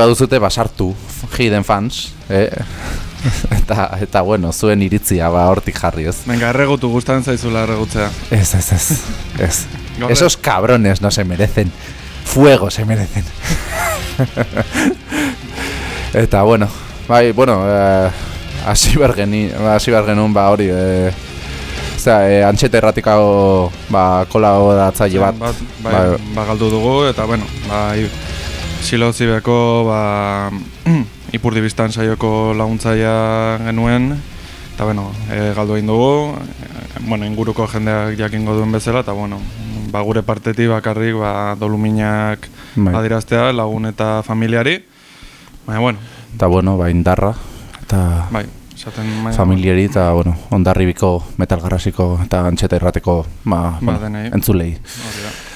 baduzute basartu Hidden Fans, eh? eta, eta bueno, zuen iritzia ba hortik jarri ez. Venga, erregutu, gustatzen zaizula erregutzea. Ez, ez, ez, ez. Esos cabrones no se merecen. Fuego se merecen. eta bueno, bai, bueno, eh, hasi bergeni, hasi bergenun ba hori, eh, Osea, eh, antxete erratikago ba, kolaboratzaile bat. bat bai, Bai. ba, galdu dugu, eta bueno, ba, silo zibeko, ba, ipurdi biztan saioko laguntzaia genuen, eta bueno, e, galdu egin dugu, e, bueno, inguruko jendeak jakingo duen bezala, eta bueno, ba, gure partetik bakarrik, ba, doluminak Bai. adiraztea lagun eta familiari, baina bueno, Eta bueno, ba, indarra. Eta bai, esaten familiari eta bueno, ondarribiko metalgarrasiko eta antxeta errateko ba, bueno, denei. entzulei. Hori da.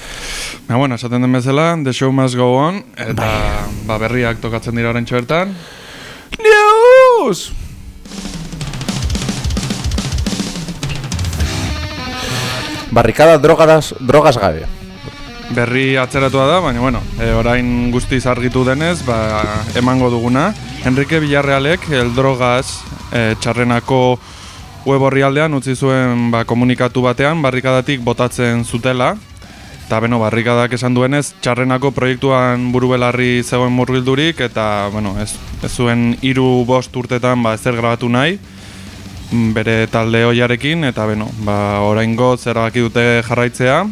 Baina, bueno, esaten den bezala, the show must go on, eta ba, berriak tokatzen dira orain bertan. News! Barrikada drogadas, drogas gabe. Berri atzeratua da, baina, bueno, e, orain guztiz argitu denez, ba, emango duguna. Enrique Villarrealek, el drogaz, e, txarrenako web orrialdean utzi zuen ba, komunikatu batean, barrikadatik botatzen zutela, Eta beno, barrikadak esan duenez, txarrenako proiektuan buru belarri zegoen murgildurik, eta bueno, ez, ez zuen hiru bost urtetan ba, ezer grabatu nahi, mm, bere talde hoiarekin, eta beno, ba, oraingo erabaki dute jarraitzea,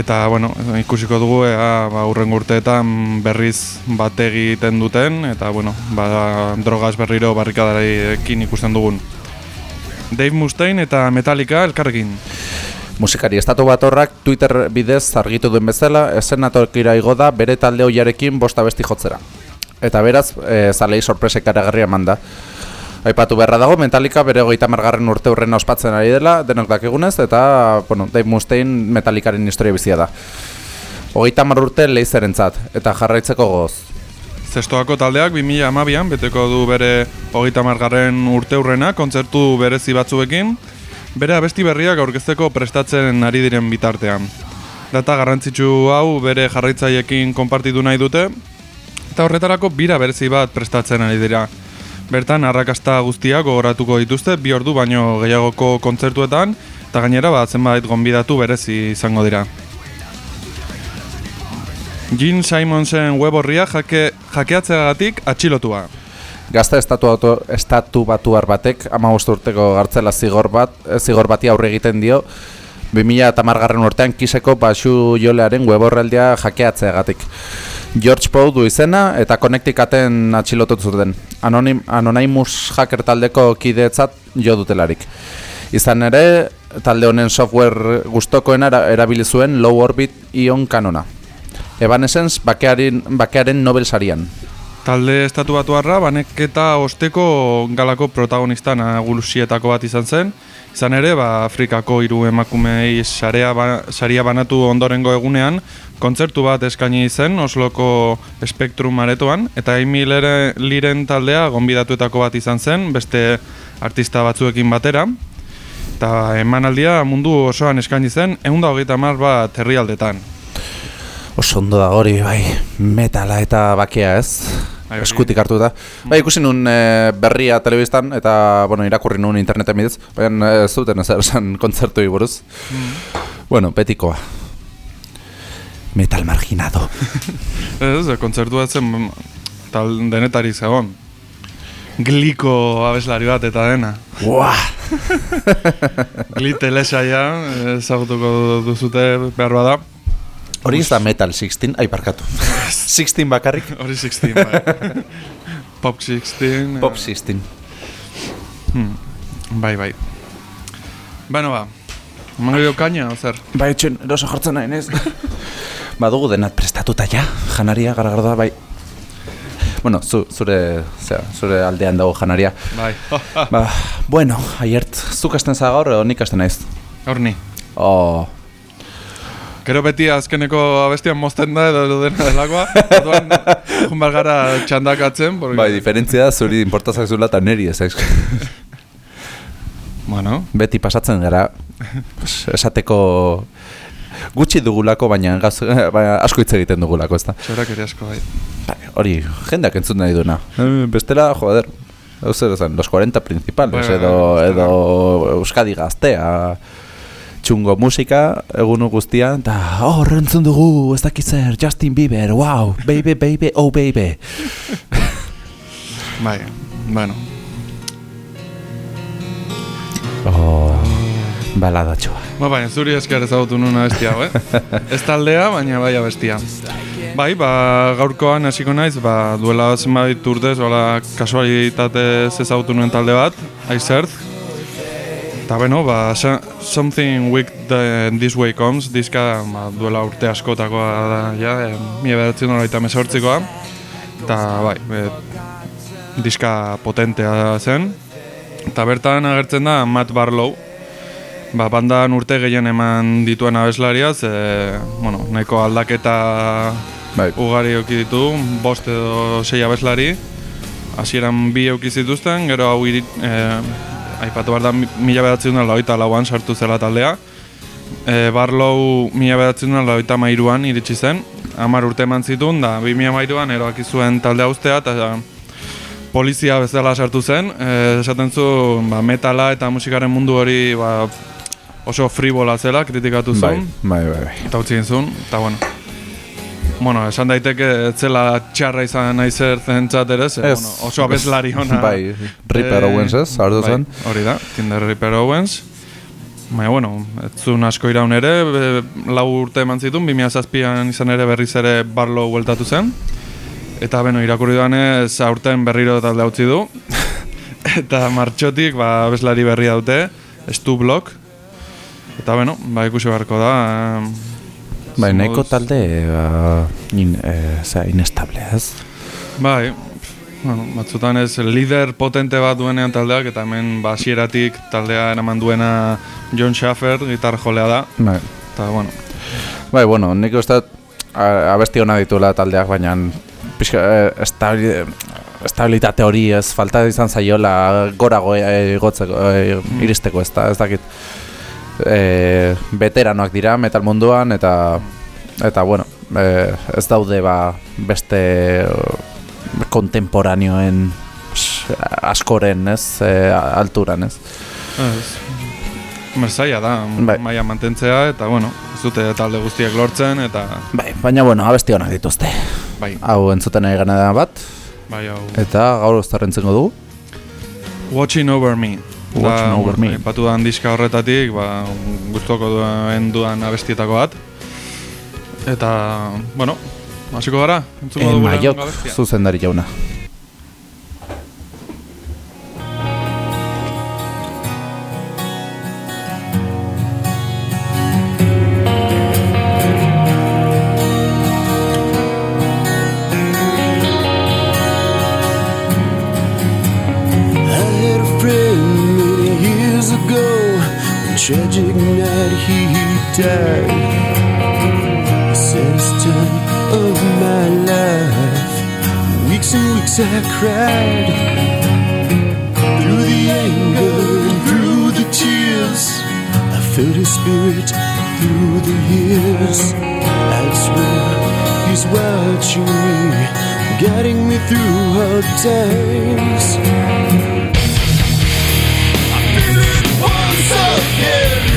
eta bueno, ikusiko dugu ea ba, urrengo urteetan berriz bat egiten duten, eta bueno, ba, drogaz berriro barrikadarekin ikusten dugun. Dave Mustaine eta Metallica elkarrekin. Musikari estatu batorrak Twitter bidez argitu duen bezala, esenatokira igo da bere talde hoiarekin bosta besti jotzera. Eta beraz, e, zalei sorpresek aragarria eman da. Aipatu beharra dago, Metallica bere hogeita margarren urte hurrena ospatzen ari dela, denok dakigunez, eta, bueno, Dave Mustaine Metallicaren historia bizia da. Hogeita mar urte leizerentzat, eta jarraitzeko goz. Zestoako taldeak 2012an beteko du bere hogeita margarren urte hurrena kontzertu berezi batzuekin, bere abesti berriak aurkezteko prestatzen ari diren bitartean. Data garrantzitsu hau bere jarraitzaileekin konpartitu nahi dute, eta horretarako bira berezi bat prestatzen ari dira. Bertan, arrakasta guztiak gogoratuko dituzte bi ordu baino gehiagoko kontzertuetan, eta gainera bat zenbait gonbidatu berezi izango dira. Gene Simonsen web horria jake, jakeatzeagatik atxilotua. Gazta estatu, auto, estatu batuar batek, ama urteko gartzela zigor bat, eh, zigor bati aurre egiten dio, 2000 eta margarren urtean kiseko basu jolearen web horreldia jakeatzeagatik. George Poe du izena eta Connecticaten atxilotu zuten. Anonim, Anonymous hacker taldeko kideetzat jo dutelarik. Izan ere, talde honen software gustokoena era, erabili zuen low orbit ion kanona. Evanescence bakearen, bakearen Nobel sarian. Talde estatu batuarra, baneketa osteko galako protagonista nagulusietako bat izan zen. Izan ere, ba, Afrikako hiru emakumei sarea, ba, saria banatu ondorengo egunean, kontzertu bat eskaini zen Osloko Spektrum aretoan, eta Amy Liren taldea gonbidatuetako bat izan zen, beste artista batzuekin batera. Eta emanaldia mundu osoan eskaini zen, egun da hogeita hamar bat herrialdetan. Oso ondo da hori, bai, metala eta bakea ez. Eskutik hartu da. Bai, ikusi nun e, berria telebistan eta, bueno, irakurri nun interneten bidez, baina ez zuten ezer esan kontzertu buruz. Bueno, betikoa. Metal marginado. Ez, kontzertua zen tal denetari zegoen. Gliko abeslari bat eta dena. Ua! Gli telesaia ezagutuko duzute behar bada. Hori ez da Metal 16, ai, barkatu. 16 bakarrik? Hori 16, bai. Pop 16. Pop 16. Hmm. Bai, bai. Bueno, ba. Emango dio kaina, o zer? Bai, etxen, eroso jartzen nahi, ez? Badugu denat prestatuta ja, janaria, garagarda, bai. Bueno, zu, zure, zera, zure aldean dago janaria. Bai. Ba, bueno, aiert, zuk hasten za gaur, edo nik hasten naiz. Hor ni. Oh, Gero beti azkeneko abestian mozten da edo dena delakoa. Orduan, jun behar gara txandakatzen. Porque... bai, diferentzia da zuri importazak zula eta neri ez. Bueno, Beti pasatzen gara, pues, esateko Gutxi dugulako, baina, gaz, baina asko hitz egiten dugulako, ezta? Txorak ere asko bai. Bai, Hori, jendeak entzun nahi duna. Eh, Bestela, joder, esan, los 40 principales, Bai, bai, edo, edo Euskadi gaztea, txungo musika, egun guztian, eta oh, rentzun dugu, ez dakit zer, Justin Bieber, wow, baby, baby, oh baby. Bai, bueno. Oh, baladatxoa. Ba, baina zuri esker ezagutu nuna bestia, hau, eh? Ez taldea, baina bai bestia. Bai, ba, gaurkoan hasiko naiz, ba, duela zenbait urtez, hola, kasualitatez ezagutu nuen talde bat, Aizert. Eta beno, ba, so- Something Weak This Way Comes, diska ba, duela urte askotakoa da, ja, e, mila beratzen hogeita mesortzikoa. Eta, bai, e, diska potentea zen. Eta bertan agertzen da Matt Barlow, ba, bandan urte gehien eman dituen abeslaria, ze, bueno, nahiko aldaketa Bai, ugari euki ditu, bost edo sei abeslari. Hasieran bi euki zituzten, gero hau iri, eh, aipatu behar da mi- mila bedatzen duen lauan sartu zela taldea. E, Barlow mila bedatzen duen lauita mairuan iritsi zen, hamar urte eman zituen, da bi mila mairuan erabaki zuen taldea ustea, eta polizia bezala sartu zen, e, esaten zu ba, metala eta musikaren mundu hori ba, oso fribola zela, kritikatu bai, zuen bai, bai, bai. eta utzi zuen, eta bueno. Bueno, esan daiteke ez zela txarra izan nahi zer zentzat ere, ze, bueno, oso abeslari ona. Bai, Ripper Eh, Owens ez, hartu bai, zen. Hori da, Tinder Ripper Owens. Baina, bueno, ez zuen asko iraun ere, be, lau urte eman zituen, 2007an izan ere berriz ere Barlow bueltatu zen. Eta, beno, irakurri duanez, aurten berriro talde utzi du. eta martxotik, ba, abeslari berria dute, Stu Block. Eta, bueno, ba, ikusi beharko da. Bai, nahiko talde, ba, in, eh, zera, inestable, ez? Bai, bueno, batzutan ez lider potente bat duenean taldeak, eta hemen ba, hasieratik taldea eraman duena John Schaffer, gitar jolea da, Bai. eta bueno, Bai, bueno, nik uste abesti hona dituela taldeak, baina pixka, eh, estabili, estabilitate hori ez falta izan zaiola gorago eh, igotzeko, eh, iristeko ez da, ez dakit. E, veteranoak dira metal munduan eta eta bueno, e, ez daude ba beste eh, kontemporaneoen askoren, ez, e, alturan, ez. merzaia da, Bai. maia mantentzea, eta bueno, ez dute talde guztiak lortzen, eta Bai, baina bueno, abesti honak dituzte. bai, Hau entzuten nahi gana bat, bai hau, eta gaur uztarrentzeko dugu. Watching Over Me. Watching Da, Over Me. Aipatu dan diska horretatik, ba, gustoko duen dudan abestietako bat. Eta, bueno, hasiko gara, entzuko En dugu Maiok, zuzendari jauna. The saddest time of my life. Weeks and weeks I cried. Through the anger and through the tears. I felt his spirit through the years. I swear he's watching me, guiding me through hard times. I feel it Once again,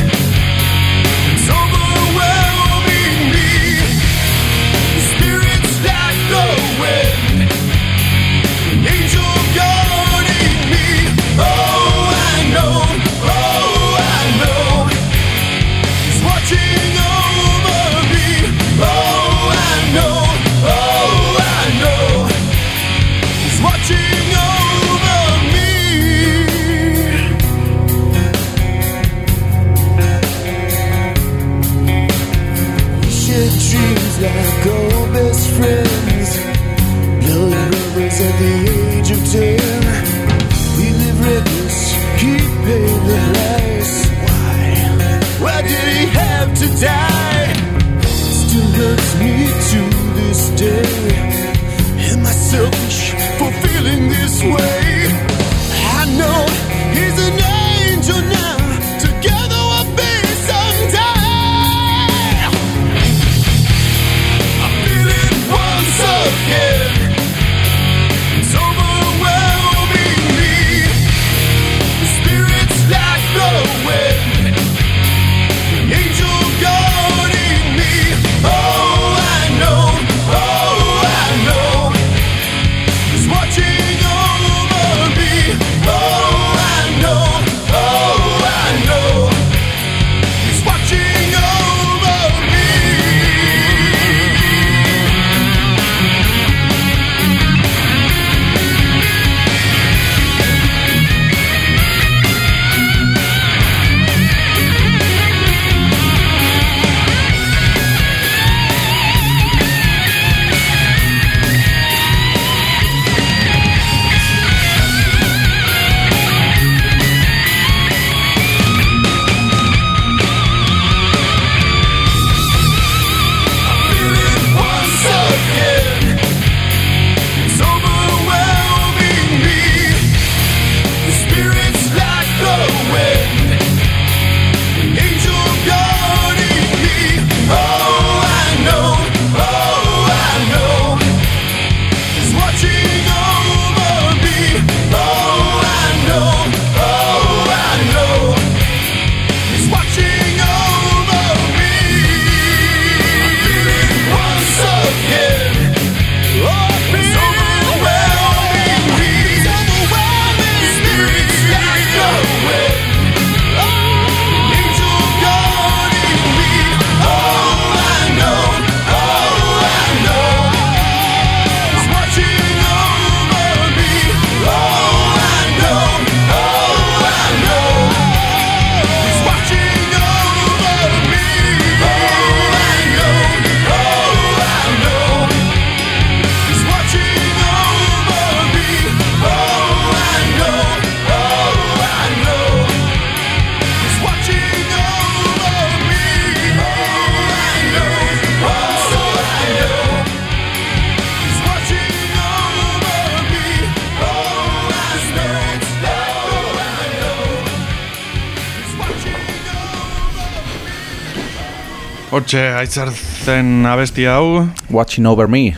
Hortxe, aitzar zen abesti hau. Watching over me.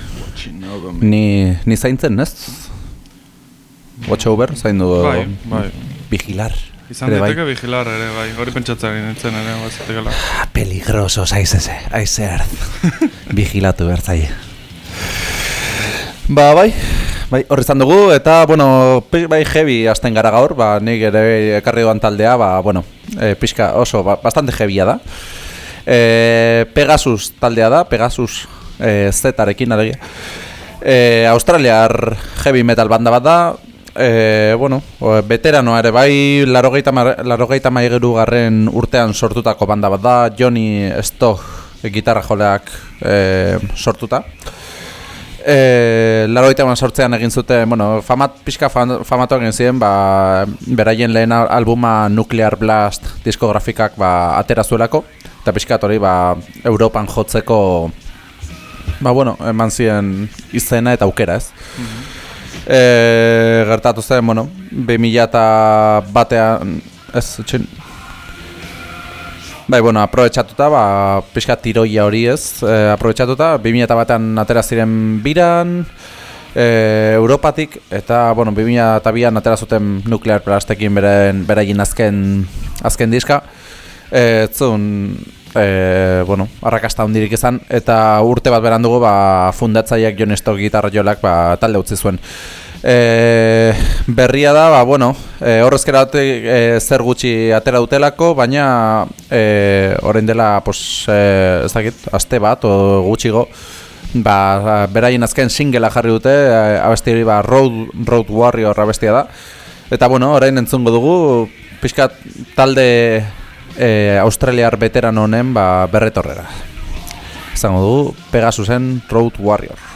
Ni, ni zaintzen, ez? Watch over, zaindu Bai, bai. vigilar. Izan ere bai. daiteke vigilar ere, bai. Hori pentsatzen nintzen ere, bazatekela. Ah, Peligroso, zaizese, aizer. Vigilatu bertzai. Ba, bai, bai, horri izan dugu, eta, bueno, bai, heavy hasten gara gaur, ba, nik ere ekarri duan taldea, ba, bueno, e, pixka oso, ba, bastante heavya da. E, Pegasus taldea da, Pegasus e, Z-arekin alegia. E, Australiar heavy metal banda bat da, e, bueno, veteranoa ere bai, larogeita maigeru garren urtean sortutako banda bat da, Johnny Stock gitarra joleak e, sortuta. E, larogeita eman sortzean egin zuten, bueno, famat, pixka fan, famatu egin ziren, ba, beraien lehen al- albuma Nuclear Blast diskografikak ba, atera zuelako, eta pixka hori ba, Europan jotzeko ba, bueno, eman ziren izena eta aukera ez. E, gertatu zen, bueno, 2000 eta batean, ez, txin, Bai, bueno, aprobetxatuta, ba, pixka tiroia hori ez, e, aprobetxatuta, 2000 eta batean atera ziren biran, e, Europatik, eta, bueno, 2000 eta bian atera zuten Nuclear Blastekin beren, beraien azken, azken diska, e, etzun, e, bueno, arrakasta hundirik izan, eta urte bat beran dugu, ba, fundatzaileak Jon Stock gitarra jolak, ba, talde utzi zuen. E, berria da, ba, bueno, e, horrezkera e, zer gutxi atera dutelako, baina e, orain dela, pos, e, ez dakit, aste bat, o gutxigo, ba, beraien azken singela jarri dute, abesti hori, ba, Road, Road Warrior abestia da. Eta, bueno, orain entzungo dugu, pixkat talde e, australiar veteran honen ba, berretorrera. Izango dugu, Pegasusen Road Warrior.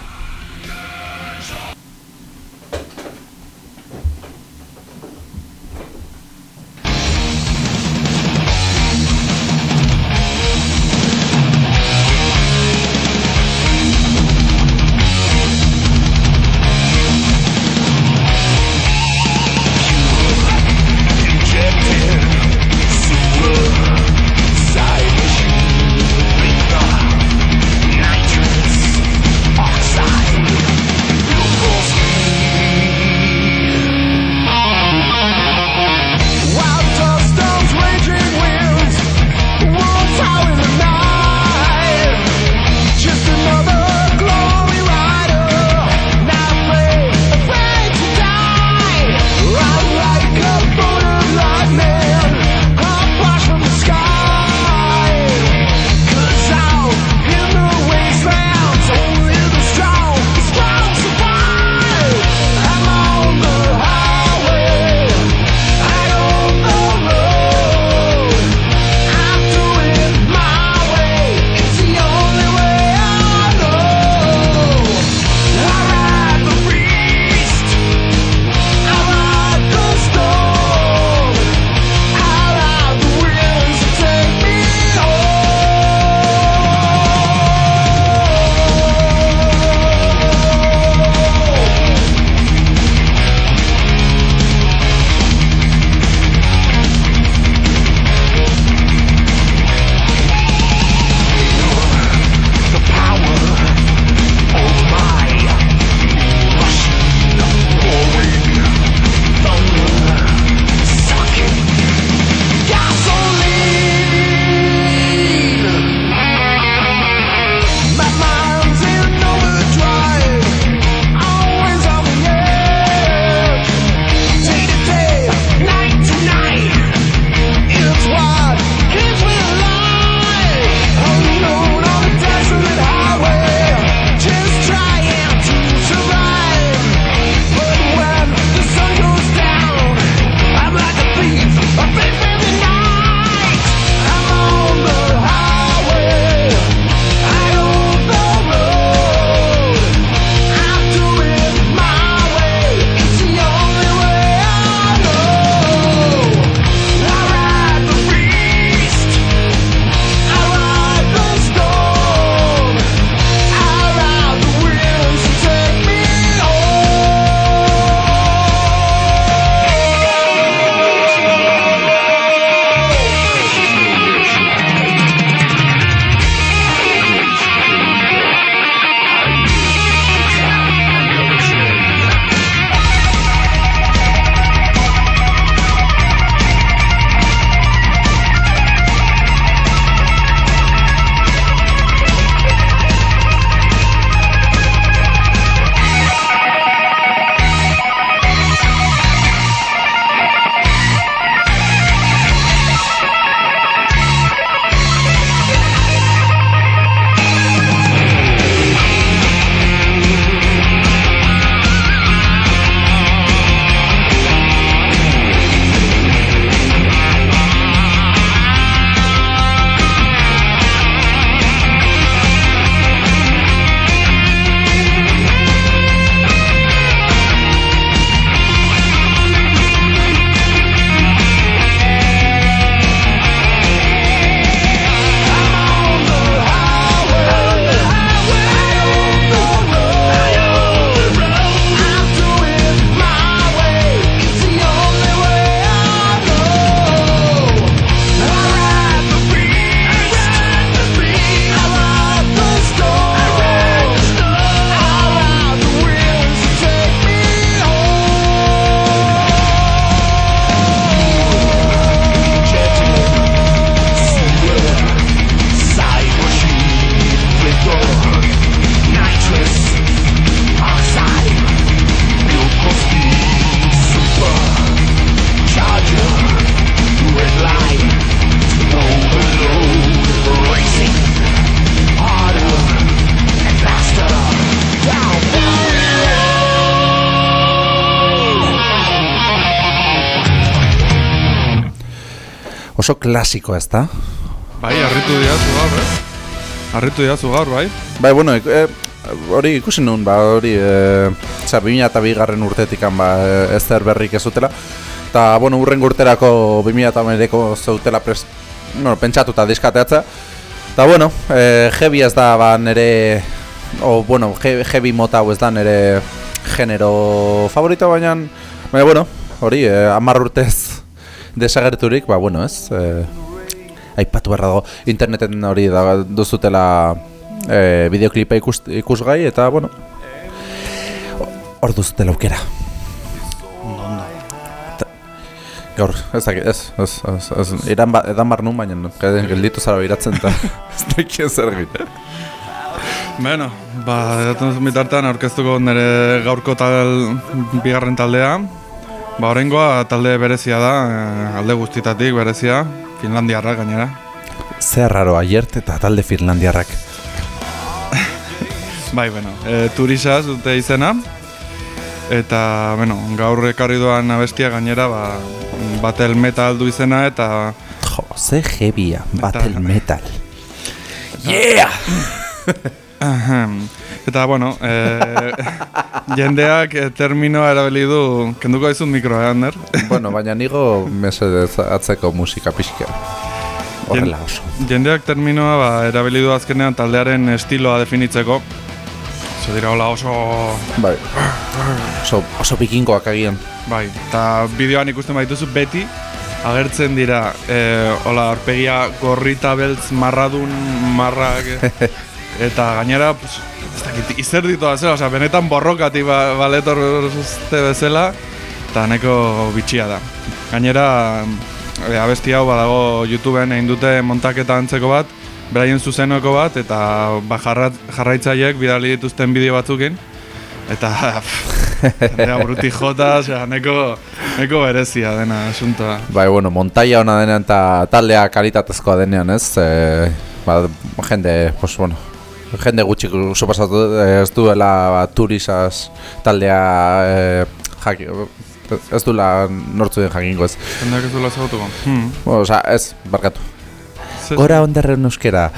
Oso klasiko ez da? Bai, harritu diazu gaur, eh? Harritu diazu gaur, bai? Bai, bueno, ik- eh, hori ikusi nun, ba, hori, e, oza, 2002 garren urtetikan, ba, eh, ezer berrik ez zutela. Eta, bueno, urren urterako 2008ko zeutela pres, bueno, pentsatuta diskateatza. Eta, bueno, e, heavy ez da, ba, nere, o, bueno, he, heavy mota hau ez da nere genero favorito, baina, baina, bueno, hori, e, amar urtez desagerturik, ba, bueno, ez, e, aipatu beharra dago interneten hori da duzutela e, bideoklipa ikus, ikusgai eta bueno hor duzutela aukera Gaur, ez dakit, ez, ez, ez, ez, iran ba, edan bar nun, baina gel- gelditu zara biratzen eta ez dakien zer egin. Bueno, ba, edaten bitartean aurkeztuko nire gaurko tal bigarren taldea. Ba, horrengoa talde berezia da, eh, alde guztitatik berezia, Finlandiarra gainera. Zer raro, aiert eta talde finlandiarrak. Bai, bueno, e, turisaz dute izena. Eta, bueno, gaur ekarri doan abestia gainera, ba, battle metal du izena eta Jo, ze heavya, battle Eta- metal. Yeah! Eta, bueno, e, jendeak e, terminoa erabili du, kenduko dizut mikroa, eh, Ander? bueno, baina nigo mesedez atzeko musika pixka. Horrela oso. Jendeak terminoa ba, erabili du azkenean taldearen estiloa definitzeko. Oso dira hola oso... Bai. Oso, oso pikinkoak agian. Bai, eta bideoan ikusten baituzu beti agertzen dira e, hola aurpegia gorrita beltz marradun marrak eta gainera pues, izer ditu da zela, osea, benetan borrokati ba, baletor uste bezala eta neko bitxia da. Gainera e, abesti hau badago YouTubeen egin dute montaketa antzeko bat, beraien zuzenoko bat eta ba, jarrat, jarraitzaileek bidali dituzten bideo batzukin eta jendea bruti jota, osea, neko, neko berezia dena asuntoa. Bai, bueno, montaia ona denean eta taldea kalitatezkoa denean, ez? E, ba, jende, pues, bueno, jende gutxik supasatu eh, ez duela turisaz taldea e, jaki, ez duela nortzu den jakingo ez. Jendeak ez duela zautuko. Hmm. Bueno, Osa, ez, barkatu. Ze- Gora ondarren euskera.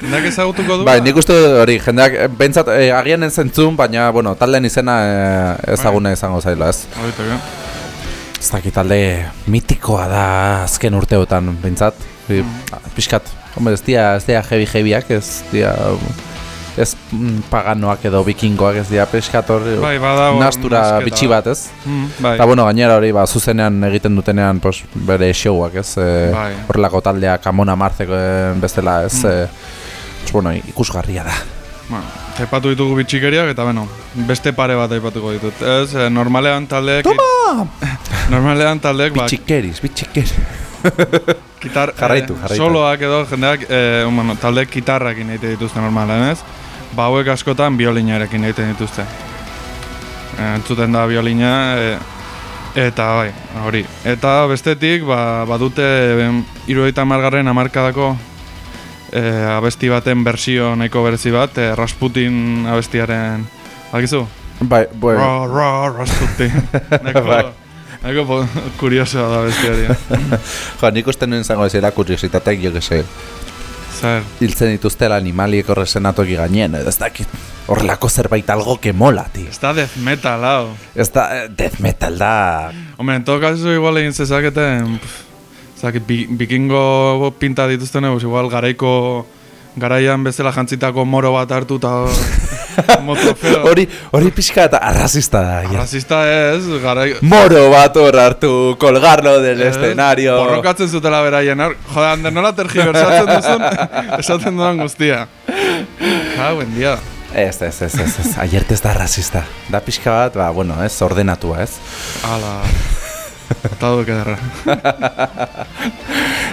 Jendeak ezagutuko du? bai, nik uste hori, jendeak, eh, behintzat, e, agian entzun, baina, bueno, taldeen izena e, ezaguna izango zaila, ez? Horriteke. Ez dakit talde mitikoa da azken urteotan, behintzat. Bi- Pixkat, hombre, ez dia, ez dia heavy heavyak, ez dia... Ez mm, paganoak edo bikingoak ez dira pixkat hori Bai, nastura bitxi bat ez Hmm, bai. Eta bueno, gainera hori ba, zuzenean egiten dutenean pues, bere showak ez e, Bai. Horrelako taldeak Amona Martzeko bezala ez Mm. e, pues, bueno, ikusgarria da Bueno, aipatu ditugu bitxikeriak eta bueno, beste pare bat aipatuko ditut. Ez, eh, normalean taldeek... Toma! normalean taldeek, ba, Bitxikeris, bitxikeris Gitar, Jarraitu, eh, jarraitu. Soloak edo jendeak, eh, bueno, taldeek gitarrakin egiten dituzte normalen, ez? Ba, hauek askotan biolinarekin egiten dituzte. Eh, entzuten da biolina, eh, eta bai, hori. Eta bestetik, ba, badute irurogeita margarren amarkadako eh, abesti baten bersio nahiko berezi bat, eh, Rasputin abestiaren, bakizu? Bai, bueno, Ra, ra, Rasputin. Bai. Nahiko po- kuriosoa da besti hori. eh. jo, nik uste nuen zango ezera kuriositatek, jo que se Zer, hiltzen dituztela animaliek horrezen atoki gainen, edo ez dakit horrelako zerbait algo que mola, tío. ez da death metal, hau. Ez da, eh, death metal da... Hombre, en todo caso, igual egin zezaketen, zaki, bi, bikingo pinta dituzten eus, igual garaiko, garaian bezala jantzitako moro bat hartu eta moto feo. Hori, hori pixka eta arrazista da. Arrazista ez, garai... Moro bat hor hartu, colgarlo del ez, escenario. Borrokatzen zutela beraien, jode, Ander, nola tergiversatzen duzun, esaten dudan guztia. Ja, buen dia. Ez, ez, ez, ez, ez, aiert ez da arrazista. Da pixka bat, ba, bueno, ez, ordenatua, ez. Ala, eta duk ederra.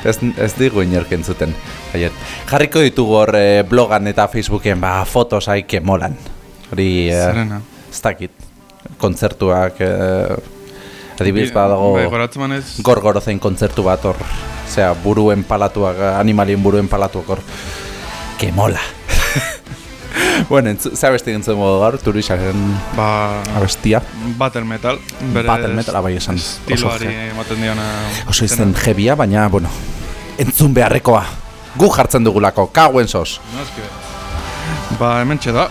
Ez, ez digu inork entzuten, aiert. Jarriko ditugu hor eh, blogan eta Facebooken, ba, fotos haik que molan. Hori, eh, ez dakit, kontzertuak, eh, adibidez badago... Bai, manez, gorgorozein kontzertu bat hor, osea, buruen palatuak, animalien buruen palatuak hor, que mola. bueno, entzu, ze abesti gintzen modu gaur, turixaren Ba, abestia. battle metal. Bere Battle metal, abai esan. Estiloari ematen diona. Oso izen jebia, baina, bueno, entzun beharrekoa. Gu jartzen dugulako, kauen sos. Ba, hemen da.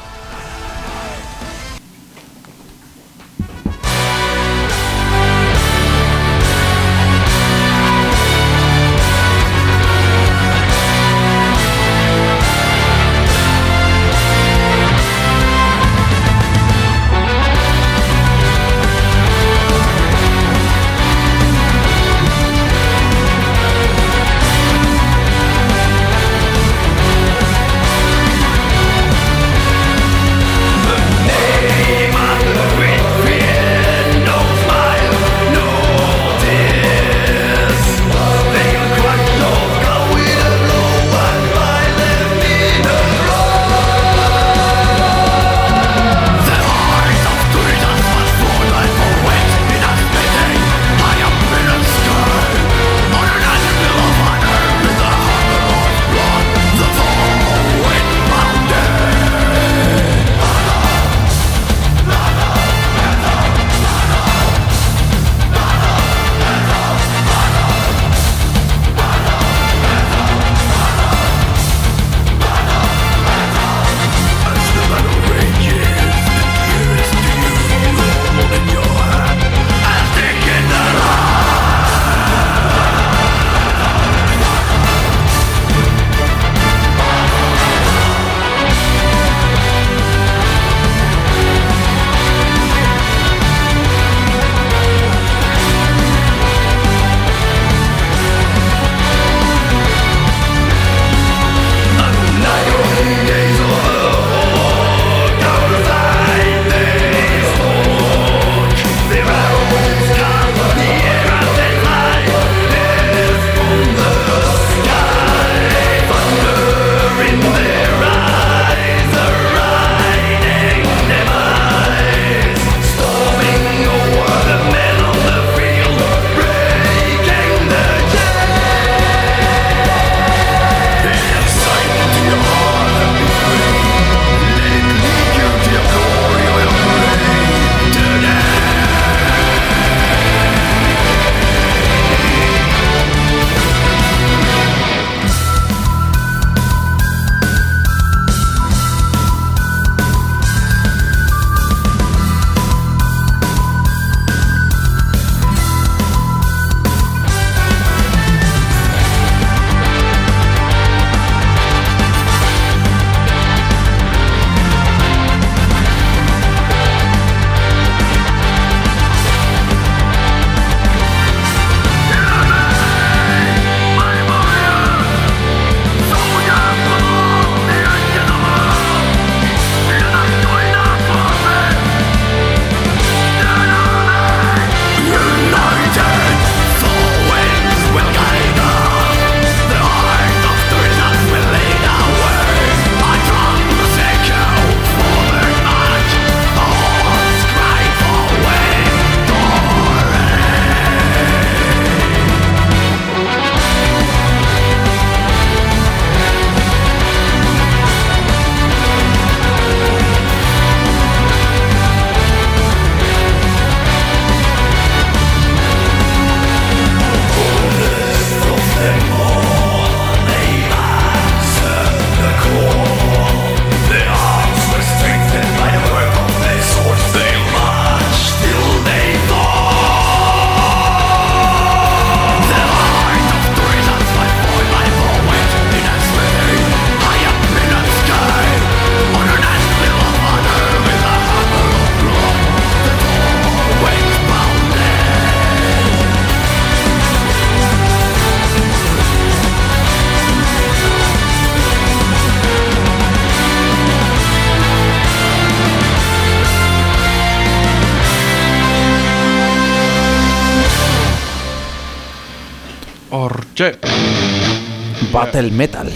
Battle metal.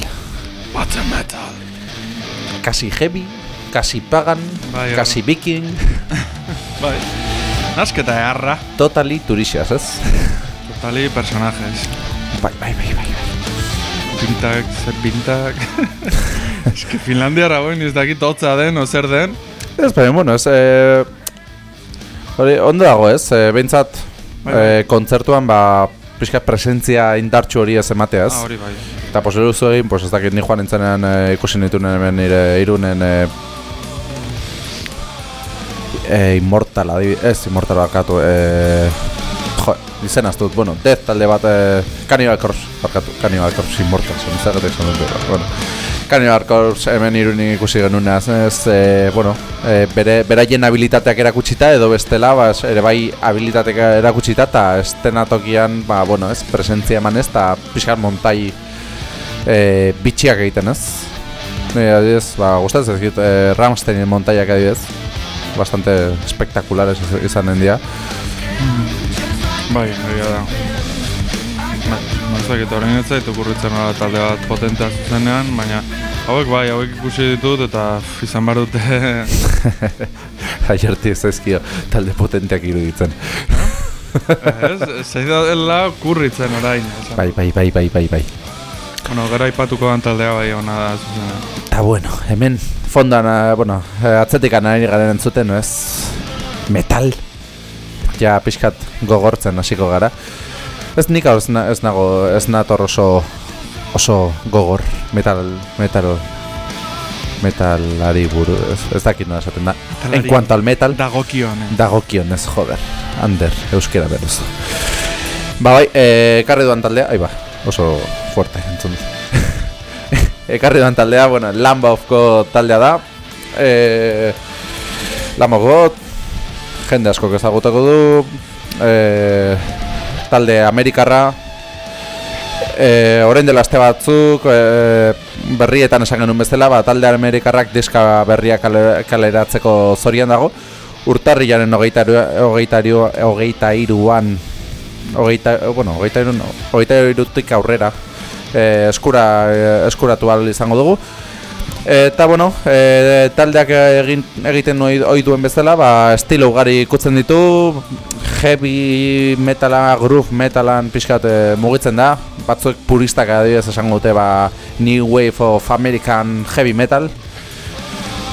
Battle metal. Kasi heavy, kasi pagan, Bai, kasi viking, Bai. Nasketa eharra. totally turixas, ez? Totali personajes. Bai, bai, bai, bai. Pintak, zer pintak. Eske Finlandiara goin ez dakit hotza den, o zer den. Ez, baina, bueno, ez... E, hori, ondo dago ez, e, behintzat Bai, bai. e, kontzertuan, ba, pixka presentzia indartxu hori ez ematea ez. Ah, hori bai. Eta posible duzu egin, pues ez dakit ni joan nintzenean e, ikusi nitunen hemen nire irunen e, e, Immortal, adibi, ez Immortal bakatu, e, jo, izen dut, bueno, Death talde bat, e, Cannibal Corpse, bakatu, Cannibal Corpse Immortal, zen izagetek esan dut, bueno. Cannibal Corpse hemen irunin ikusi genuen ez, e, bueno, e, bere, beraien habilitateak erakutsita edo bestela, ba, ere bai habilitateak erakutsita eta estenatokian, ba, bueno, ez, presentzia eman ez, eta pixkat montai e, bitxiak egiten ez. E, adibidez, ba, gustatzen ez dut, e, Ramsteinen montaiak adibidez, bastante espektakulares iz- izanen dira. Bai, egia da. Bai, mazak eta horrein ez zaitu kurritzen nola talde bat potentea zuzenean, baina hauek bai, hauek ikusi ditut eta izan behar dute Aierti ez zaizkio talde potenteak iruditzen. ez, zaidala kurritzen orain. esan. Bai, bai, bai, bai, bai, bai. Bueno, gara ipatuko dan taldea bai ona da zuzenean. Eta bueno, hemen fondan, eh, bueno, eh, atzetik anari garen entzuten, ez? Metal. Ja, pixkat gogortzen hasiko gara. Ez nik hau ez, na, ez nago, ez nator oso, oso gogor metal, metal, metalari buru, ez, ez dakit nola esaten da. En cuanto al metal, Dagokion, eh. dagokion ez joder, ander, euskera beruz. Ba bai, e, ekarri duan taldea, ai ba, oso fuerte, entzun ekarri duan taldea, bueno, Lamb of God taldea da. E, Lamb of God, jende asko ezagutako du, e, talde Amerikarra, e, orain dela aste batzuk e, berrietan esan genuen bezala, ba, talde Amerikarrak diska berriak kale, kaleratzeko zorian dago. Urtarrilaren hogeita, hogeita, hogeita iruan, hogeita, bueno, hogeita, iru, no, hogeita irutik aurrera e, eskura, e, eskuratu izango dugu. Eta bueno, e, taldeak egin, egiten ohi, duen bezala, ba, estilo ugari ikutzen ditu, heavy metala, groove metalan pixkat e, mugitzen da, batzuek puristak adibidez esango dute ba, New Wave of American Heavy Metal.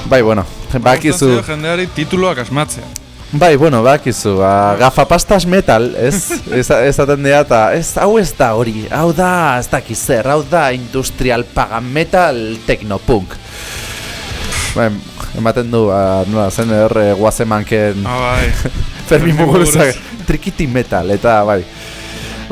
Bai, bueno, bakizu... Zaio jendeari tituluak asmatzea. Bai, bueno, bakizu, ba, gafapastas metal, ez? Ez, esaten dira, eta ez, hau ez da hori, hau da, ez dakiz zer, hau da industrial pagan metal technopunk. Bai, ematen du, ba, nola, zen hor, eh, guazemanken Ah, bai. Fermin Muguruzak, trikiti metal, eta bai.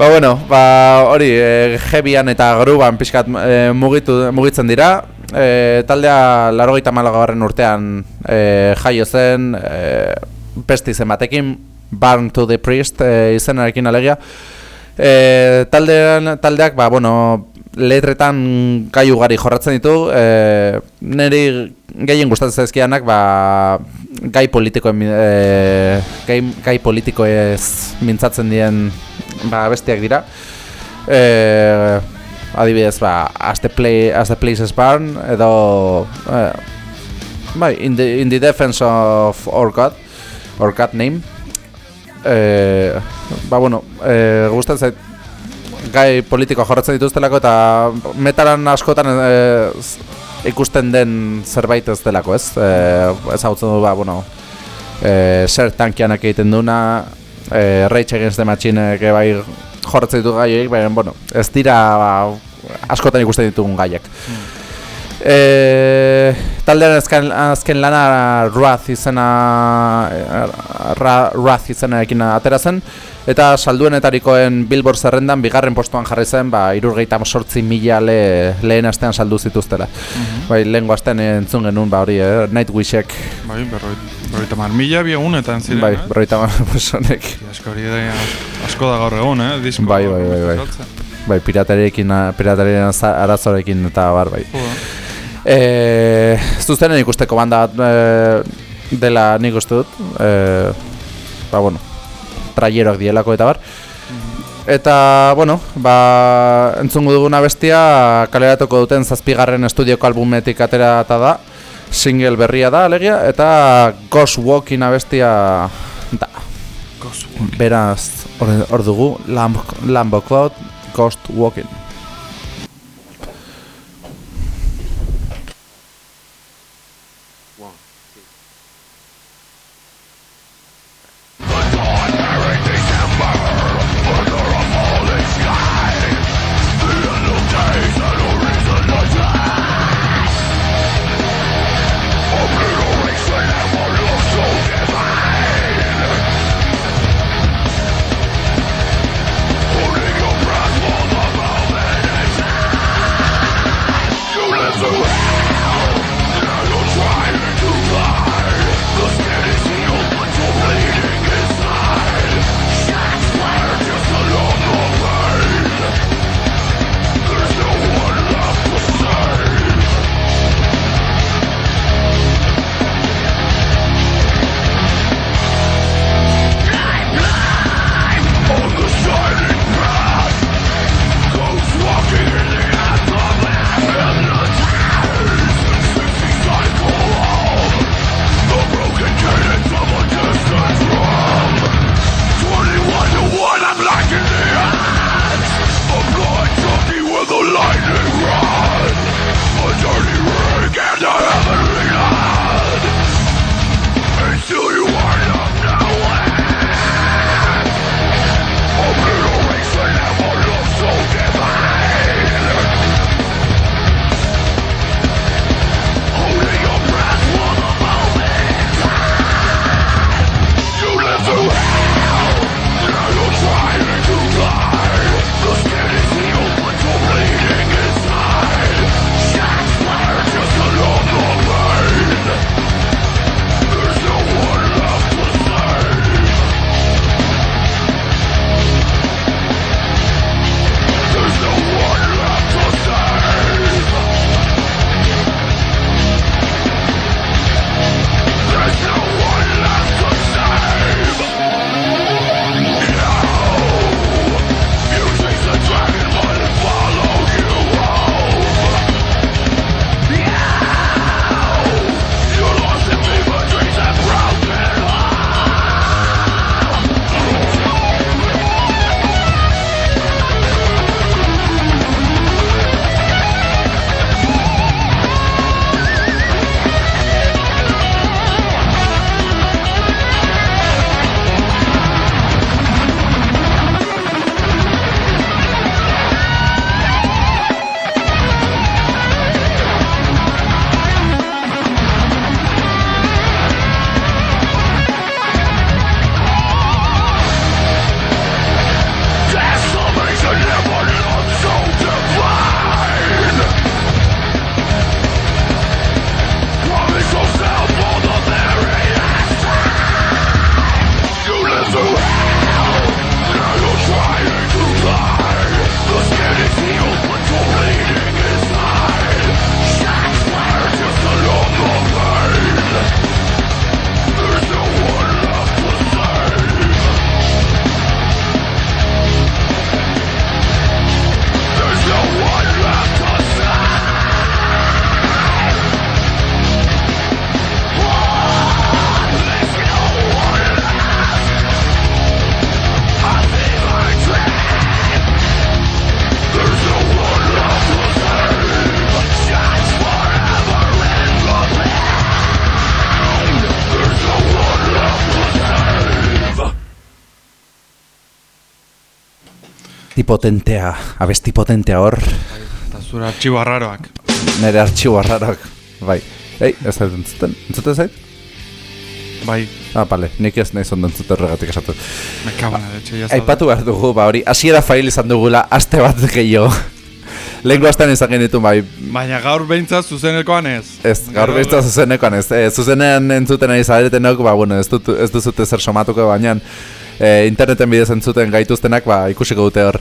Ba, bueno, ba, hori, e, heavyan eta gruban pixkat e, mugitu, mugitzen dira. E, taldea larogeita malagarren urtean e, jaio zen, e, besti zen batekin, Burn to the Priest e, izenarekin alegia. E, taldean, taldeak, ba, bueno, letretan gai ugari jorratzen ditu, e, niri gehien gustatzen zaizkianak, ba, gai politikoen, e, gai, gai politikoez mintzatzen dien ba, bestiak dira. E, adibidez, ba, as the, play, as the place is burn, edo, e, bai, in the, in the defense of our God, or God name. E, ba, bueno, e, gustatzen zait, gai politiko jorratzen dituztelako eta metalan askotan e, ikusten den zerbait ez delako, ez? E, ezagutzen du, ba, bueno, e, zer tankianak egiten duna, e, Rage Against the Machine ere bai jorratzen ditu gaiek, baina, bueno, ez dira ba, askotan ikusten ditugun gaiak. E, taldearen azken, azken lana Wrath izena eh, Ra, Wrath izenarekin atera zen. Eta salduenetarikoen Billboard zerrendan bigarren postuan jarri zen ba, irurgeita sortzi mila le, lehen astean saldu zituztela. Bai, lehen astean entzun genuen ba, hori, eh, Nightwishek. Bai, berroit, berroita mar mila bi egunetan ziren, bai, eh? berroita Asko hori da, asko da gaur egun, eh? Disko Bai, bai, bai, bai. bai, piraterekin, piraterien arazorekin eta bar, bai. Jo, E, zuzenen ikusteko banda e, dela nik uste dut. E, ba bueno traieroak dielako eta bar. Eta bueno ba entzungo duguna bestia kaleratuko duten zazpigarren estudioko albumetik aterata da single berria da alegia eta Ghost Walking abestia da. Ghost beraz hor, dugu Lamb, Lambo Cloud Ghost Walking Tipotentea, abesti potentea hor, Eta zure artxibo arraroak. nire artxibo arraroak. Bai, ei, ez da entzuten, entzuten zait? Bai, Ah, pale, nik ez nahi zondo entzuten horregatik esatu. me leche, ya está. Aipatu behar dugu, ba hori, hasiera fail izan dugula, aste bat gehiago. Lehenko astean izan genitu, bai, Baina gaur behintzat zuzenekoan ez. Ez, gaur bezta zuzenekoan ez. E, zuzenean entzuten ari zaretenok, ba, bueno, ez, dut, ez duzute zer somatuko, baina e, interneten bidez entzuten gaituztenak, ba, ikusiko dute hor.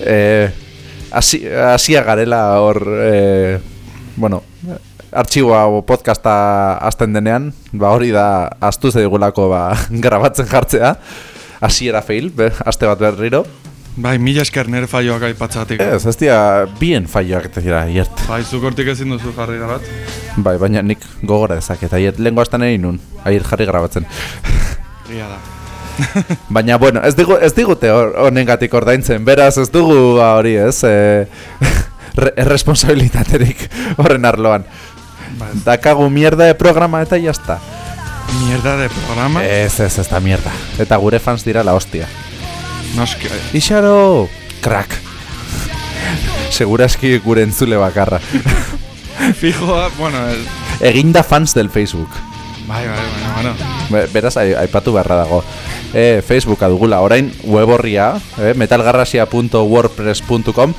E, hasi- hasia garela hor, e, bueno, artxiboa o podcasta azten denean, ba, hori da, astu zeigulako, ba, grabatzen jartzea. Hasiera fail, be, aste bat berriro. Bai, mila esker nire faioak aipatzatik. Ez, ez dira bien faioak ez dira, hiert. Bai, zuk hortik ezin duzu jarri garat. Bai, baina nik gogora dezaket, hiert, lehen goaztan egin nun, hiert jarri grabatzen. Gia da. Baina, bueno, ez, digu, ez digute hor- honengatik ordaintzen, beraz ez dugu ba, hori ez, e, re, erresponsabilitaterik horren arloan. Bai, Dakagu mierda de programa eta jazta. mierda de programa. Ez, ez, ez da mierda. Eta gure fans dira la hostia. Noski, Ixaro, crack. Seguraski gure entzule bakarra. fijoa, bueno, el, Eginda fans del Facebook. Bai, bai, bueno, bueno. Be- Beraz, ai- aipatu beharra dago. E, Facebooka dugula, orain web horria, e, metalgarrasia.wordpress.com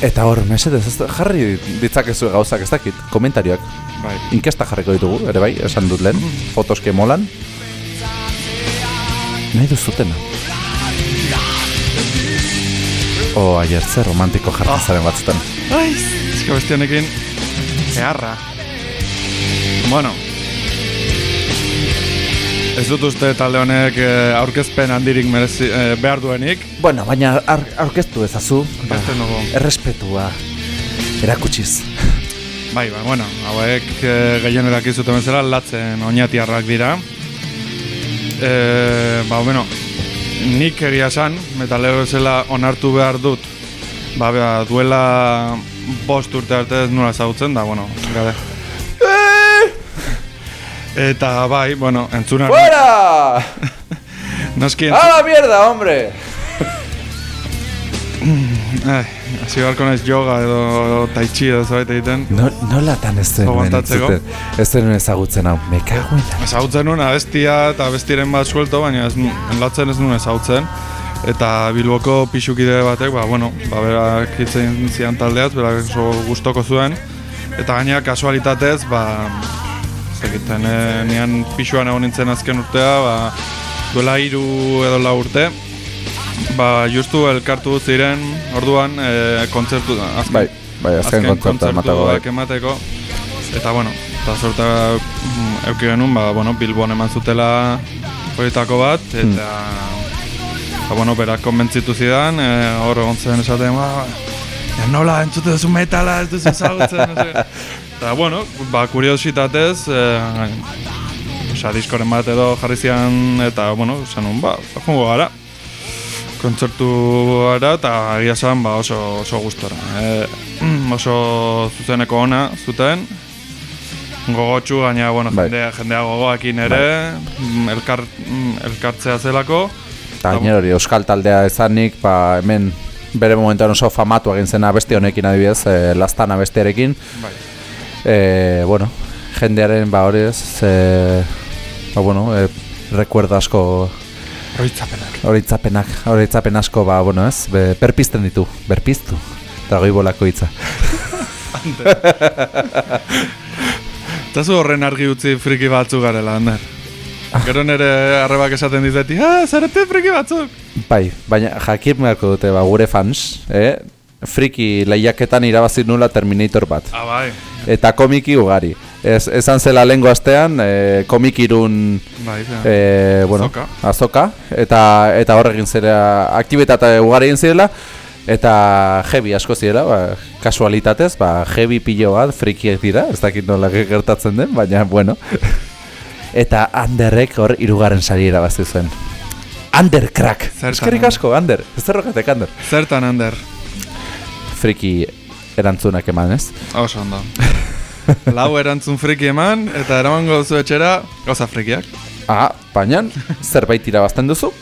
Eta hor, mesedez, jarri ditzakezu gauzak ez dakit, komentarioak. Bai. Inkesta jarriko ditugu, ere bai, esan dut lehen, fotos que molan. Nahi duzutena. O, aier, zer romantiko jartzen zaren batzutan. Ai, eska beste honekin, eharra. Bueno, ez dut uste talde honek eh, aurkezpen handirik merezi, eh, behar duenik. Bueno, baina ar aurkeztu ezazu, ba, Aurkezten dugu. errespetua erakutsiz. Bai, bai, bueno, hauek e, gehienerak izuten bezala latzen oinatiarrak dira. E, ba, bueno, nik egia esan, metalero bezala onartu behar dut, ba, ba, duela bost urte arte ez nula ezagutzen, da, bueno, gade. Eta bai, bueno, entzuna... ¡Fuera! Noski, ¡A la mierda, hombre! Ai, hasi beharko naiz yoga edo tai chi edo zabait egiten. No, nolatan ez zenuen Aguantatzeko. entzuten, ez zenuen ezagutzen hau, me cago en la... Ezagutzen nuen abestia eta abestiren bat suelto, baina ez, enlatzen ez nuen ezagutzen. Eta Bilboko pixukide batek, ba, bueno, ba, berak hitzen zian taldeaz, berak oso gustoko zuen. Eta gaina kasualitatez, ba, zekiten, e, nian pixuan egon nintzen azken urtea, ba, duela hiru edo lau urte. Ba, justu elkartu ziren, orduan, e, kontzertu, azken, Bai, bai, azken kontzertu ematako bai. emateko. Eta, bueno, eta sorta mm, euki genuen, ba, bueno, Bilbon eman zutela horietako bat, Hmm. eta, ba, bueno, berak konbentzitu zidan, e, hor egon zen esaten, ba, nola entzute duzu metala, ez duzu sé. Eta, bueno, ba, kuriositatez, e, osea, diskoren bat edo jarri zian, eta, bueno, esan nun, ba, joango gara kontzertu gara eta egia esan ba, oso, oso gustora. E, oso zuzeneko ona zuten, gogotsu, gaina bueno, Bai. jendea, jendea gogoakin ere, mm, elkar, mm, elkartzea zelako. Eta gainera hori, euskal taldea ezanik, ba, hemen bere momentuan oso famatu egin zena beste honekin adibidez, e, lastana bestearekin. Bai. E, bueno, jendearen, ba hori ez, e, ba, bueno, e, recuerdo asko Oroitzapenak. Horitzapenak, horitzapen asko, ba, bueno, ez, be, perpizten ditu, berpiztu. Dragoi bolako hitza. Eta zu horren argi utzi friki batzu garela, Ander. Gero nire arrebak esaten dizeti, ah, zarete friki batzuk! Bai, baina jakin beharko dute, ba, gure fans, eh? Friki lehiaketan irabazi nula Terminator bat. Ah, bai. Eta komiki ugari. Ez, esan zela lehengo astean, e, komikirun Bai, e, bueno, Azoka. azoka, eta, eta horrekin zera aktibitate ugari egin zirela, eta heavy asko zirela, ba, kasualitatez, ba, heavy pilo bat, frikiek dira, ez dakit nola gertatzen den, baina, bueno. Eta Anderrek hor irugarren sari irabazi zuen. Ander, crack! Eskerrik asko, Ander! Ez zerrokatek, Ander! Zertan, Ander? Friki erantzunak eman, ez? Oso ondo. Lau erantzun friki eman, eta eramango duzu etxera, gauza frikiak. Ah, baina, zerbait irabazten duzu?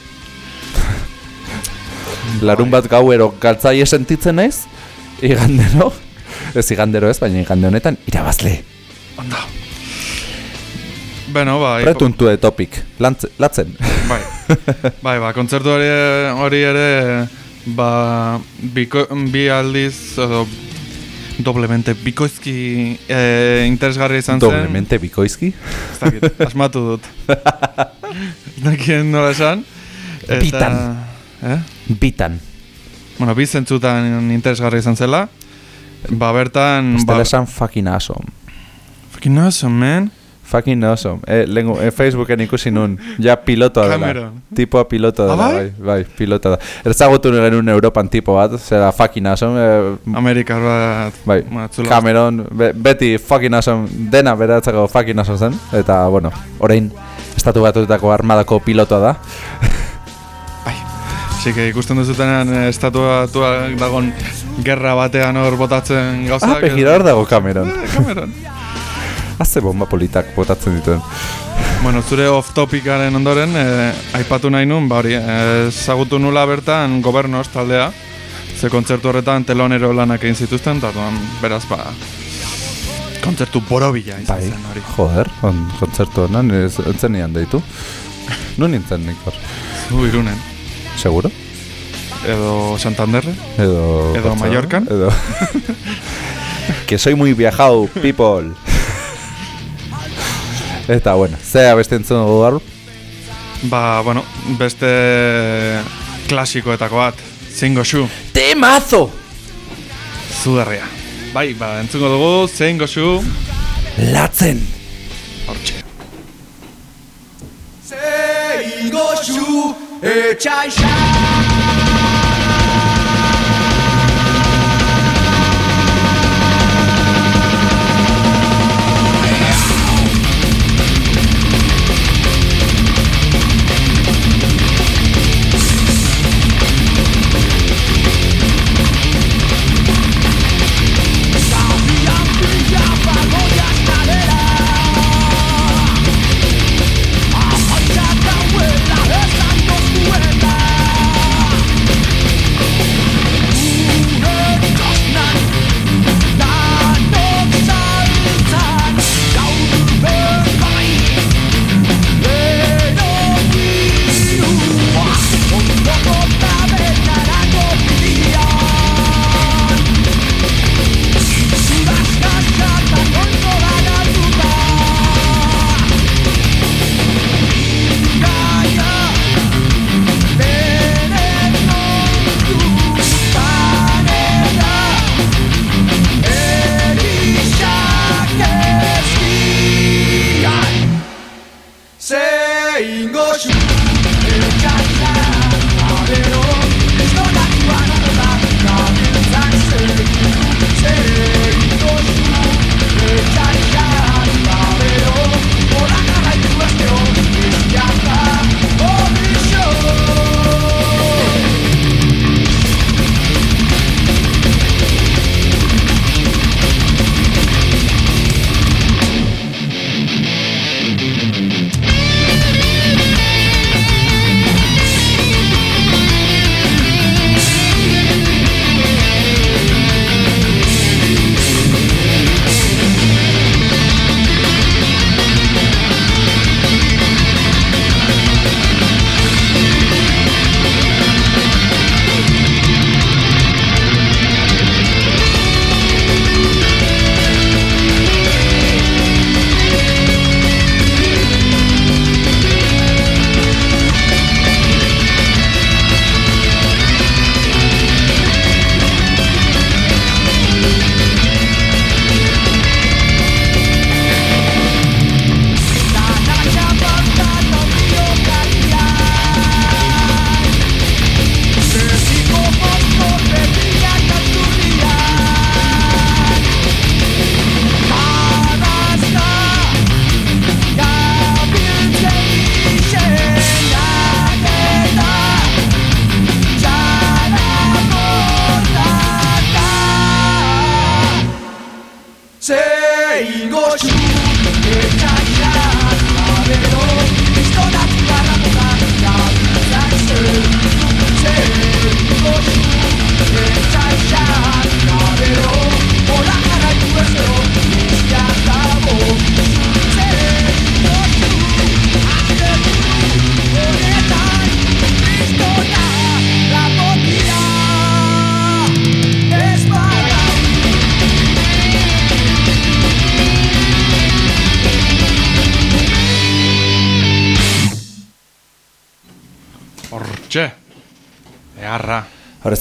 larun bat gauero galtzaile sentitzen naiz, igandero, ez igandero ez, baina igande honetan, irabazle. Ondo. Bueno, bai. Pretuntu de topic, lantz, latzen. Bai. bai, ba, kontzertu hori, hori ere, ba, biko, bi aldiz, edo, doblemente bikoizki eh, interesgarri izan zen. Doblemente bikoizki? Ez dakit, asmatu dut. Ez dakit nola esan. Eta, Bitan. Eh? Bitan. Bueno, bi zentzutan interesgarri izan zela. Ba, bertan... Estela Ba, esan fucking awesome. fucking awesome, man. Fucking awesome. Eh, lengu, eh, Facebooken ikusi nun, ja pilotoa dela. Cameron. Tipoa pilotoa Ah, dela, bai? bai, bai, pilota da. Erzagutu genuen Europan tipo bat, zera fucking awesome, eh, Amerikar bat... bai, matzula. Cameron, be, beti fucking awesome, dena beratzeko fucking awesome zen, eta, bueno, orain, estatu batutako armadako pilotoa da. Así que ikusten duzutenean eh, estatua tua dagon gerra batean hor botatzen Ah, gauzak. begira hor dago Cameron. Eh, Cameron. Haze bomba politak botatzen dituen. bueno, zure off-topicaren ondoren, eh, aipatu nahi nun, ba hori, eh, ezagutu nula bertan gobernoz taldea, ze kontzertu horretan telonero lanak egin zituzten, eta beraz, ba, kontzertu borobila izan Bai, zen hori. joder, on, kontzertu honan, entzen nian deitu. Nun nintzen nik hor, Zu irunen. seguro? Edo Santanderre. Edo... Edo Mallorcan. Edo... que soy muy viajado, people. Eta, bueno, ze abeste entzun dugu garru? Ba, bueno, beste klasikoetako bat, zeingo xu. Temazo! Zudarria. Bai, ba, entzungo dugu, zeingo xu. Latzen! Hortxe. Zeingo xu, etxaisa!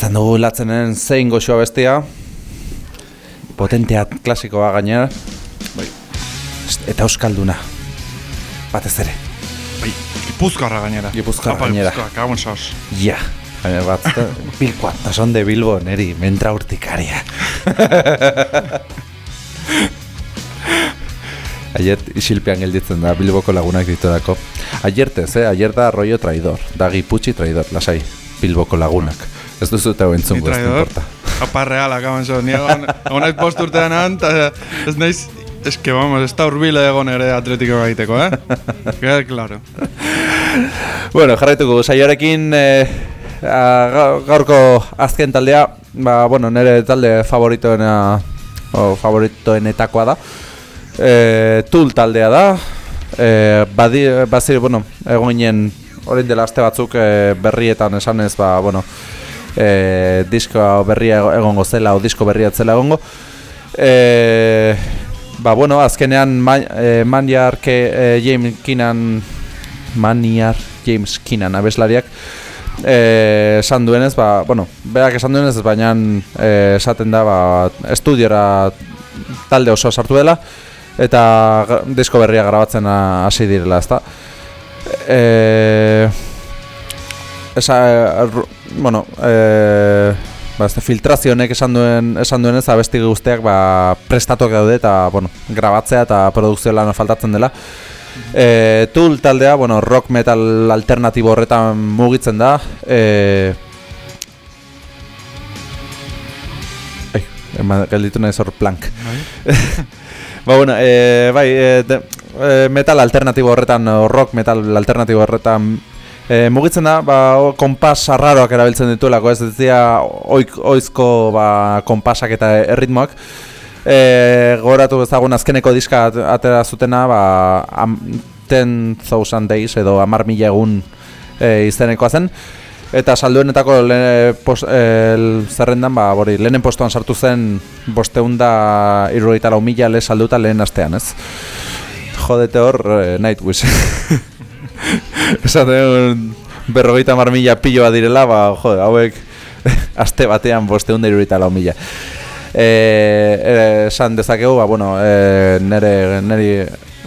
Horrezan dugu latzenen zein goxoa bestia. Potentea klasikoa gainera. Bai. Eta euskalduna. Batez ere. Bai, Gipuzkoarra gainera. Gipuzkoarra Apa, gainera. Gipuzkoa, kagon saos. Ja. Baina bat, Bilkoa, eta son de Bilbo, neri, mentra urtikaria. Aiet isilpean gelditzen da Bilboko lagunak ditorako. Aiertez, eh? Aier da rollo traidor. Da giputxi traidor, lasai. Bilboko lagunak. Ez duzu eta Ni entzungo, ez importa. Apa reala, kagon saos. Ni egon, egon naiz post urtean han, eta ez naiz... Ez que, vamos, ez da urbile egon ere atletiko egiteko, eh? Queda claro. Bueno, jarraituko saioarekin eh, gaurko azken taldea, ba, bueno, nire talde favoritoena o favoritoenetakoa da. E, Tool taldea da. E, badi, bazir, bueno, egon ginen orain dela aste batzuk e, berrietan esanez, ba, bueno, e, disko berria egongo zela o disko berria zela egongo. E, ba, bueno, azkenean ma, e, e, James Keenan Maniar James Keenan abeslariak eh, esan duenez, ba, bueno, berak esan duenez, baina eh, esaten da, ba, estudiora talde oso sartu dela, eta disko berria grabatzen ha- hasi direla, ezta? Eh, esa, bueno, eh, ba, este filtrazio honek esan duen esan duenez abesti guztiak ba, prestatuak daude eta bueno, grabatzea eta produkzio lana faltatzen dela. E, Tool taldea, bueno, rock metal alternatibo horretan mugitzen da. E, Ai, gelditu nahi zor plank. Bai. Ba, bueno, e, bai, e, de, e, metal alternatibo horretan, rock metal alternatibo horretan e, mugitzen da, ba, o, konpas arraroak erabiltzen dituelako, ez dira oik, oizko ba, konpasak eta erritmoak. E, gogoratu ezagun azkeneko diska at- atera zutena, ba, am, 10,000 days edo amar mila egun e, izenekoa zen. Eta salduenetako le, pos, el, zerrendan, ba, bori, lehenen postuan sartu zen bosteunda irrogeita lau mila le salduta lehen astean, ez? Jodete hor, eh, Nightwish. Esaten berrogeita mar mila piloa direla, ba, jode, hauek aste batean bosteunda irrogeita lau mila. E, esan dezakegu, ba, bueno, e, nere, neri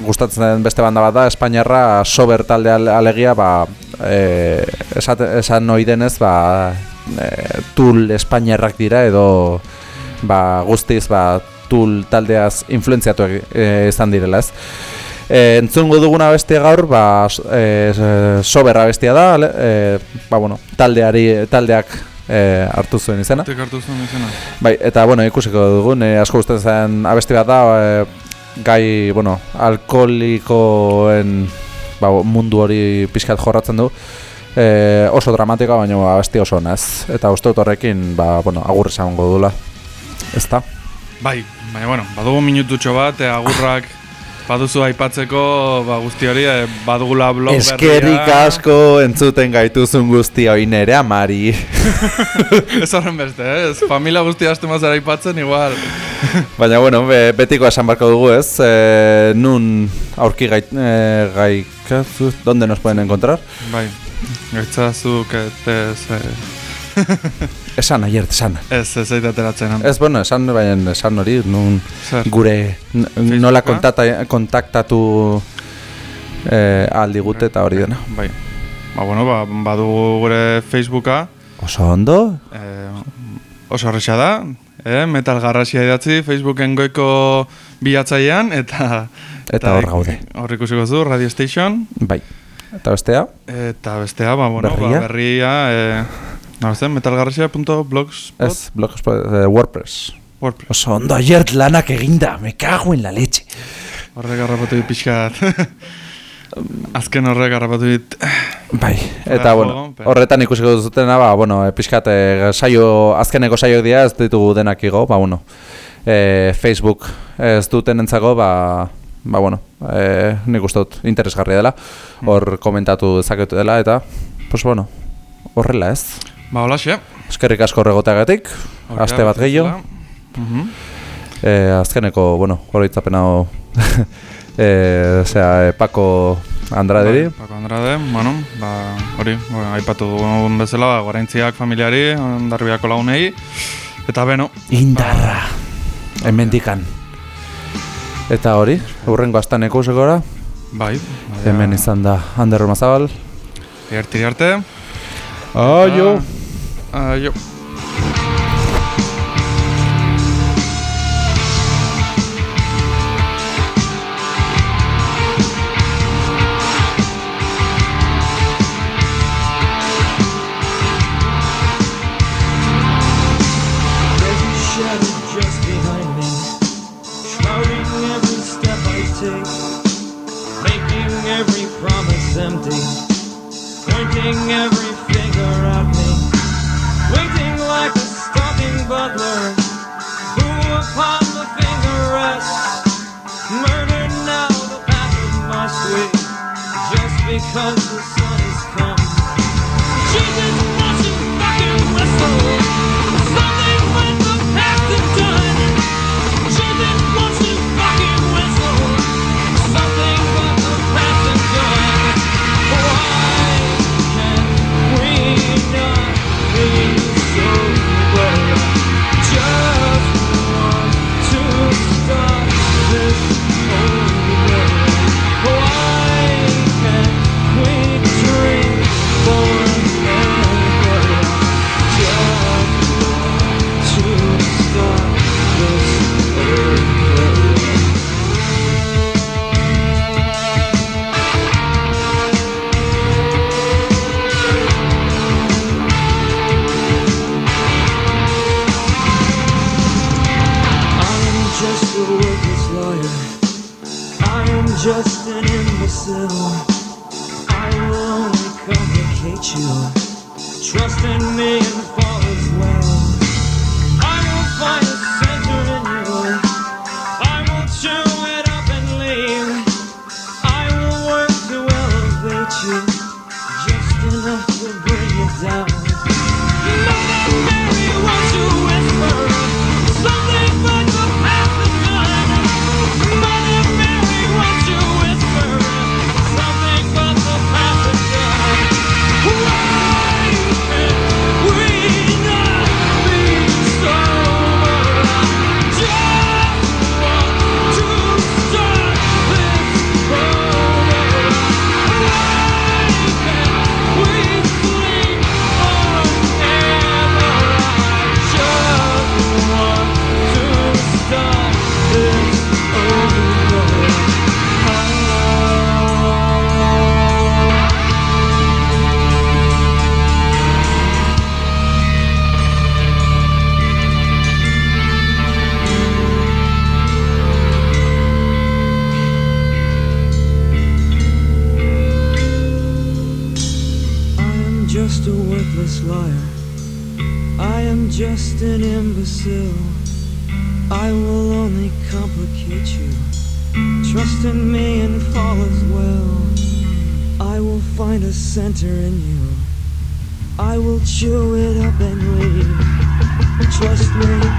gustatzen den beste banda bat da, Espainiarra sober talde ale- alegia, ba, e, esate, esan ohi denez, ba, e, tool Espainiarrak dira edo ba, guztiz ba, tool taldeaz influenziatuak e, izan direla ez. E, entzungo duguna bestia gaur, ba, e, soberra bestia da, e, ba, bueno, taldeari, taldeak e, hartu zuen izena. Tek hartu zuen izena. Bai, eta bueno, ikusiko dugun, e, asko gustatzen zen abesti bat da, e, gai, bueno, alkoholikoen ba, mundu hori pixkat jorratzen du. E, oso dramatikoa, baina ba, abesti oso ona ez. Eta uste dut horrekin, ba, bueno, agur esango dula. Ezta? Bai, baina, bueno, badugu minututxo bat, agurrak baduzu aipatzeko, ba, guzti hori, e, badugula blog Eskerrik asko entzuten gaituzun guzti hori nere amari. Ez horren beste, eh? Ez familia guzti hastu mazera aipatzen, igual. Baina, bueno, be, betiko esan barko dugu ez, e, nun aurki gait, e, gaikazu, donde nos pueden encontrar? Bai, gaitzazuk, ez, Esan, aier, esan. ez, ez eit ateratzen. Ez, bueno, esan, baina esan hori, nun Zer? gure nola kontata, kontaktatu eh, aldi gute eta hori dena. Bai. Ba, bueno, ba, badugu gure Facebooka, Oso ondo? eh, oso horreza da, eh? metal garrasia idatzi Facebooken goiko bilatzailean, eta... Eta hor gaude. Hor ikusiko zu, Radio Station, Bai. Eta bestea? eta bestea, ba, bueno, Berria? ba, berria, eh, no, zen, metalgarrasia.blogspot, Ez, blogspot, eh, WordPress. WordPress. Oso ondo, aier lanak eginda, me cago en la leche. Horrek harrapatu dit pixkat. Azken horrek harrapatu dit. Bai, eta Bravo, bueno, horretan ikusiko duzutena, ba, bueno, e, pixkat, e, saio, azkeneko saioak dira, ez ditugu denak igo, ba, bueno, e, Facebook ez duten entzako, ba, ba, bueno, e, nik uste dut interesgarria dela, hor komentatu dezaketu dela, eta, pues, bueno, horrela ez. Ba, holaxe. Eskerrik asko regotagatik, okay, aste bat gehiago. Uh -huh. e, azkeneko, bueno, oroitzapena o... e, eh, osea, e, Paco Andraderi. Ba, Paco Andrade, bueno, ba, hori, bueno, aipatu dugun bezala, ba, guarentziak familiari, ondarbiako lagunei, eta beno. Ba, Indarra, ba, hemendikan. Eta hori, hurrengo astaneko sekora. Bai. Hemen bai. izan da, Ander Mazabal. Iertiri arte. Aio. Ah, 哎呦。center in you. I will chew it up and leave. Trust me.